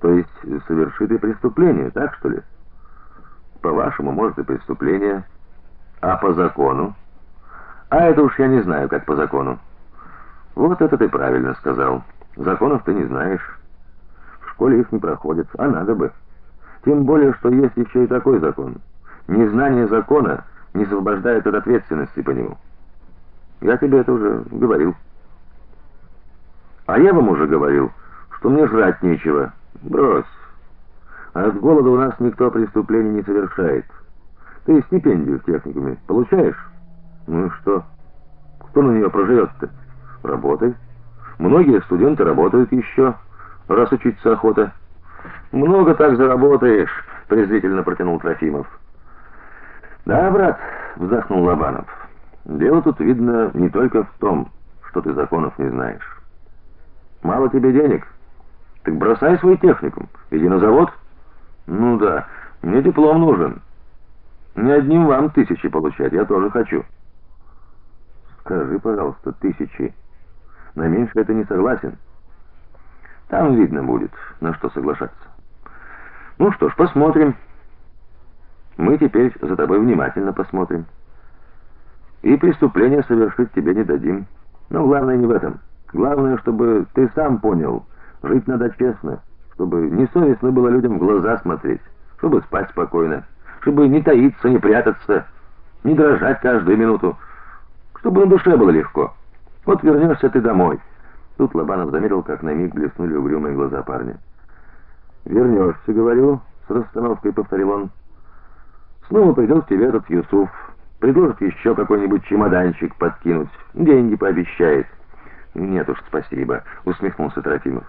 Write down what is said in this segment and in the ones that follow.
То есть совершит и преступление, так что ли? По-вашему, может и преступление, а по закону? А это уж я не знаю, как по закону. Вот это ты правильно сказал. Законов ты не знаешь. В школе их не проходят, а надо бы. Тем более, что есть еще и такой закон. Незнание закона не освобождает от ответственности по нему. Я тебе это уже говорил. А я вам уже говорил, что мне жрать нечего. Брось. А от голода у нас никто преступлений не совершает. Ты стипендию в техникуме получаешь? Ну и что? Кто на нее проживет-то? Работай. Многие студенты работают еще, раз учиться охота. Много так заработаешь, презрительно протянул Трофимов. Да, брат, вздохнул Лобанов. Дело тут видно не только в том, что ты законов не знаешь. Мало тебе денег? Так бросай свой техникум, иди на завод. Ну да, мне диплом нужен. Не одним вам тысячи получать, я тоже хочу. Скажи, пожалуйста, тысячи. На меньше это не согласен. Там видно будет, на что соглашаться. Ну что ж, посмотрим. Мы теперь за тобой внимательно посмотрим. И преступление совершить тебе не дадим. Но главное не в этом. Главное, чтобы ты сам понял, жить надо честно, чтобы не совестно было людям в глаза смотреть, чтобы спать спокойно, чтобы не таиться, не прятаться, не дрожать каждую минуту, чтобы на душе было легко. Вот вернешься ты домой. Тут Лобанов заметил, как на миг блеснули угрюмые глаза парня. Вернешься, говорю, с расстановкой повторил он. Снова придет к тебе этот Юсуф, предложит еще какой-нибудь чемоданчик подкинуть, деньги пообещает. Нет уж, спасибо, усмехнулся Трофимов.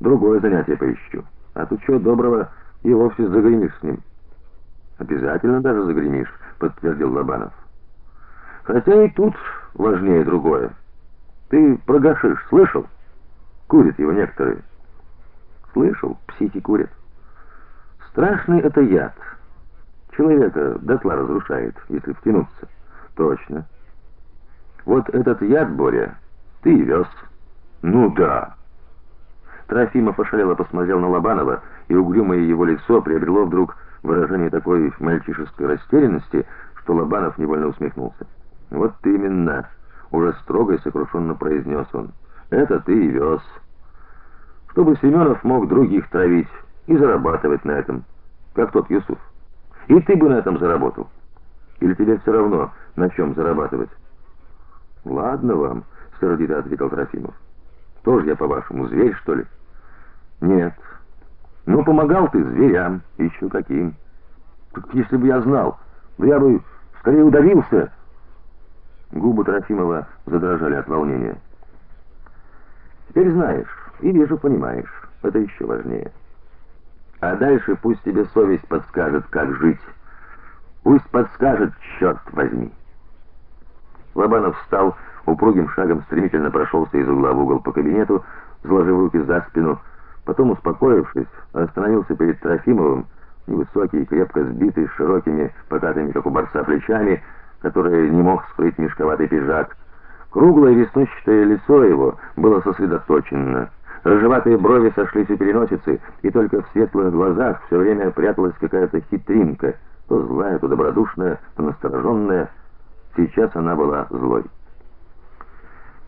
Другое занятие поищу. А тут что доброго и вовсе загремишь с ним. Обязательно даже загремишь, подтвердил Лобанов. Хотя и тут важнее другое. Ты про гашиш слышал? Курят его некоторые. Слышал, психи курят. Страшный это яд. Человека дотла разрушает, если втянуться. Точно. Вот этот яд, Боря, ты и вез. Ну да. Трофимов ошалело посмотрел на Лобанова, и угрюмое его лицо приобрело вдруг выражение такой мальчишеской растерянности, что Лобанов невольно усмехнулся. Вот именно, уже строго и сокрушенно произнес он. Это ты и вез. Чтобы Семенов мог других травить и зарабатывать на этом, как тот Юсуф. И ты бы на этом заработал. Или тебе все равно, на чем зарабатывать? Ладно вам, сердито ответил Трофимов. Тоже я, по-вашему, зверь, что ли? Нет. Ну, помогал ты зверям, еще каким. Так если бы я знал, да я бы скорее удавился. Губы Трофимова задрожали от волнения. Теперь знаешь и вижу, понимаешь. Это еще важнее. А дальше пусть тебе совесть подскажет, как жить. Пусть подскажет, черт возьми. Лобанов встал, упругим шагом стремительно прошелся из угла в угол по кабинету, сложив руки за спину, потом, успокоившись, остановился перед Трофимовым, невысокий, крепко сбитый, с широкими, покатыми, как у борца, плечами, которые не мог скрыть мешковатый пиджак. Круглое веснущатое лицо его было сосредоточено. Рыжеватые брови сошлись у переносицы, и только в светлых глазах все время пряталась какая-то хитринка, то злая, то добродушная, то настороженная. Сейчас она была злой.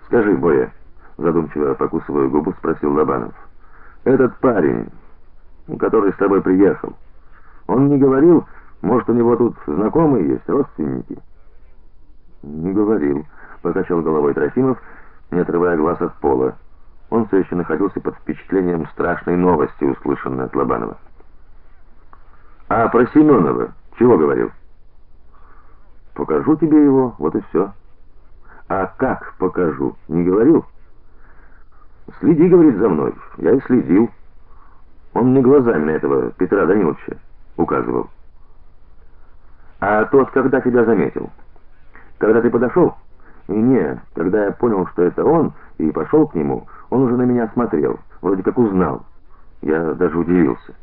"Скажи, Боя", задумчиво покусывая губу, спросил Лобанов. "Этот парень, который с тобой приехал, он не говорил, может, у него тут знакомые есть, родственники?" "Не говорил", покачал головой Трофимов, не отрывая глаз от пола. Он все еще находился под впечатлением страшной новости, услышанной от Лобанова. А про Семенова чего говорил? Покажу тебе его, вот и все. А как покажу? Не говорил? Следи, говорит, за мной. Я и следил. Он мне глазами на этого Петра Даниловича указывал. А тот, когда тебя заметил? Когда ты подошел? И не, когда я понял, что это он, и пошел к нему, он уже на меня смотрел, вроде как узнал. Я даже удивился.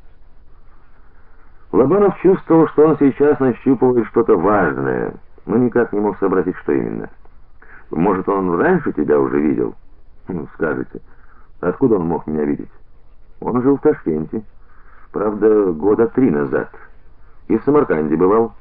Лобанов чувствовал, что он сейчас нащупывает что-то важное, но никак не мог сообразить, что именно. Может, он раньше тебя уже видел? Ну, скажете, откуда он мог меня видеть? Он жил в Ташкенте. Правда, года три назад. И в Самарканде бывал.